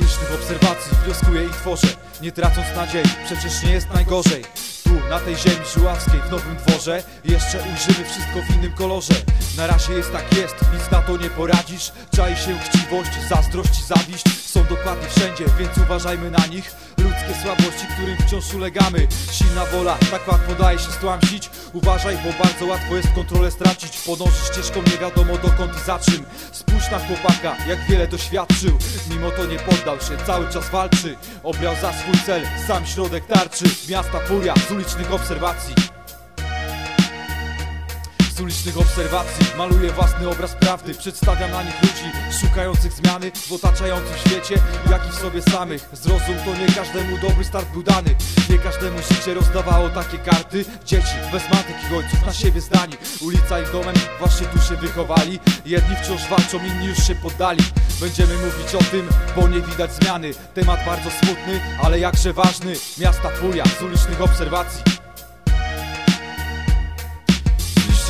ulicznych obserwacji wnioskuję i tworzę Nie tracąc nadziei, przecież nie jest najgorzej. Tu, na tej ziemi żuławskiej, w Nowym Dworze Jeszcze ujrzymy wszystko w innym kolorze. Na razie jest tak jest, nic na to nie poradzisz. Czai się chciwość, zazdrość zawiść Są dokładnie wszędzie, więc uważajmy na nich Ludzkie słabości, którym wciąż ulegamy. Silna wola, tak łatwo daje się stłamsić. Uważaj, bo bardzo łatwo jest kontrolę stracić. Podążysz ścieżką nie wiadomo dokąd i za czym. Spójrz na chłopaka, jak wiele doświadczył. Mimo to nie poddał się, cały czas walczy. Obrał za swój cel, sam środek tarczy. Miasta furia, z ulicznych obserwacji z ulicznych obserwacji. Maluję własny obraz prawdy Przedstawiam na nich ludzi szukających zmiany W otaczającym świecie, jak i w sobie samych. Zrozum to nie każdemu dobry start był dany. Nie każdemu życie rozdawało takie karty. Dzieci bez matek i ojców na siebie zdani. Ulica ich domem, właśnie tu się wychowali. Jedni wciąż walczą, inni już się poddali. Będziemy mówić o tym, bo nie widać zmiany. Temat bardzo smutny, ale jakże ważny. Miasta furia z ulicznych obserwacji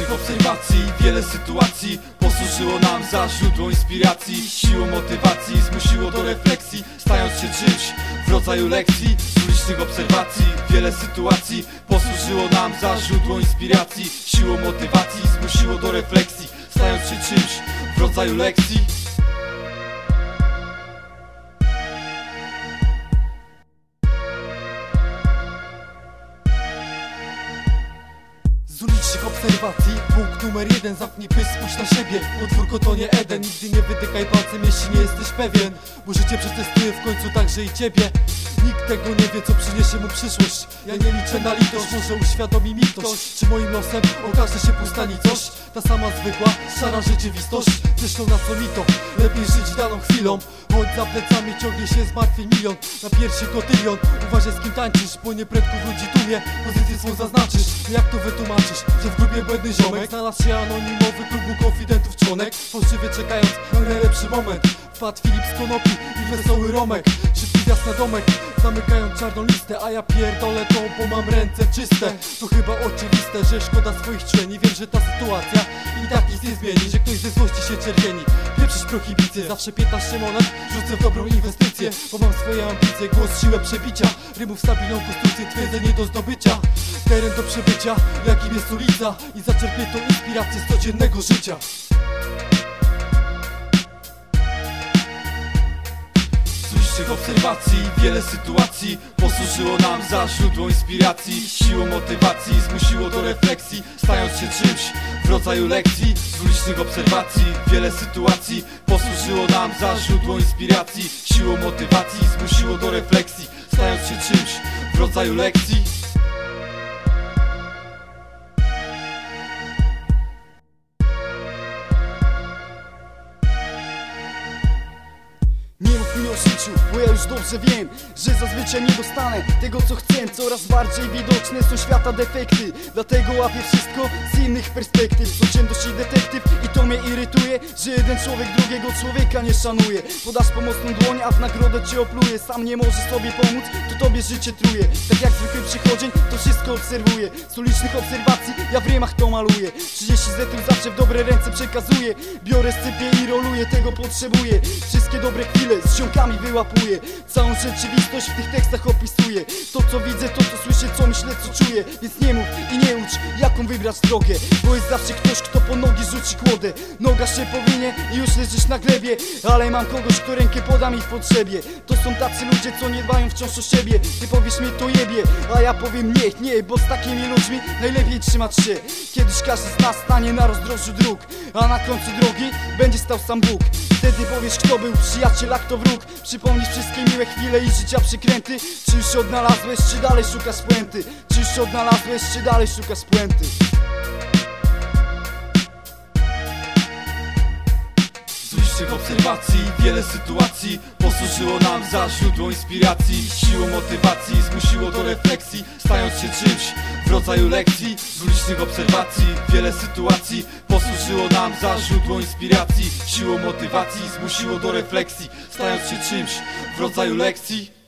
licznych obserwacji. Wiele sytuacji posłużyło nam za źródło inspiracji. Siłą motywacji zmusiło do refleksji Stając się czymś w rodzaju lekcji Z ulicznych obserwacji. Wiele sytuacji posłużyło nam za źródło inspiracji. Siłą motywacji zmusiło do refleksji Stając się czymś w rodzaju lekcji Ulicznych obserwacji. Punkt numer jeden Zamknij pysk, spójrz na siebie. Podwórko to nie Eden Nigdy nie wytykaj palcem, jeśli nie jesteś pewien. Bo życie przetestuje w końcu także i ciebie. Nikt tego nie wie, co przyniesie mu przyszłość. Ja nie liczę na litość, może uświadomi mi ktoś. Czy moim nosem okaże się pusta coś Ta sama zwykła, szara rzeczywistość. Zresztą na co mi to? Lepiej żyć daną chwilą. Choć za plecami ciągnie się zmartwień milion. Na piersi kotylion. Uważaj z kim tańczysz, bo nie prędko wróci tłumie. Pozycję swą zaznaczysz. Jak to wytłumaczysz, że w grupie błędny ziomek. Znalazł się anonimowy klubu konfidentów członek. Fałszywie czekając na najlepszy moment. Wpadł Filip z Konopi i wesoły Romek. Szybki gwiazd na domek, zamykając czarną listę. A ja pierdolę to, bo mam ręce czyste. To chyba oczywiste, że szkoda swoich czleni Wiem, że ta sytuacja i tak nic nie zmieni Że ktoś ze złości się czerwieni zawsze 15 monet Rzucę w dobrą inwestycję, bo mam swoje ambicje. Głos, siłę przebicia, rymów stabilną konstrukcję Twierdzenie do zdobycia, teren do przebycia Jakim jest ulica. I zaczerpniętą inspirację z codziennego życia Licznych obserwacji. Wiele sytuacji Posłużyło nam za źródło inspiracji. Siłą motywacji zmusiło do refleksji Stając się czymś w rodzaju lekcji Z ulicznych obserwacji. Wiele sytuacji Posłużyło nam za źródło inspiracji. Siłą motywacji zmusiło do refleksji Stając się czymś w rodzaju lekcji życiu, bo ja już dobrze wiem Że zazwyczaj nie dostanę tego co chcę. Coraz bardziej widoczne są świata defekty Dlatego łapię wszystko z innych perspektyw. Co ciemność i detektyw mnie irytuje Że jeden człowiek drugiego człowieka nie szanuje. Podasz pomocną dłoń, a w nagrodę cię opluje Sam nie możesz sobie pomóc, to tobie życie truje. Tak jak zwykły przychodzień, to wszystko obserwuję. Z ulicznych obserwacji, ja w rymach to maluję. 30 zetów zawsze w dobre ręce przekazuję. Biorę, sypię i roluję, tego potrzebuję. Wszystkie dobre chwile z ziomkami wyłapuję. Całą rzeczywistość w tych tekstach opisuję. To co widzę, to co słyszę, co myślę, co czuję. Więc nie mów i nie ucz, jaką wybrać drogę. Bo jest zawsze ktoś, kto po nogi rzuci kłodę Noga się powinie i już leżysz na glebie Ale mam kogoś, kto rękę poda mi w potrzebie. To są tacy ludzie, co nie dbają wciąż o siebie. Ty powiesz mi to jebie, a ja powiem nie, nie Bo z takimi ludźmi najlepiej trzymać się. Kiedyś każdy z nas stanie na rozdrożu dróg A na końcu drogi będzie stał sam Bóg. Wtedy powiesz kto był przyjaciel, a kto wróg. Przypomnisz wszystkie miłe chwile i życia przykręty. Czy już się odnalazłeś, czy dalej szukasz puenty? Czy już się odnalazłeś, czy dalej szukasz puenty obserwacji wiele sytuacji Posłużyło nam za źródło inspiracji. Siłą motywacji zmusiło do refleksji Stając się czymś w rodzaju lekcji Z ulicznych obserwacji. Wiele sytuacji Posłużyło nam za źródło inspiracji. Siłą motywacji zmusiło do refleksji Stając się czymś w rodzaju lekcji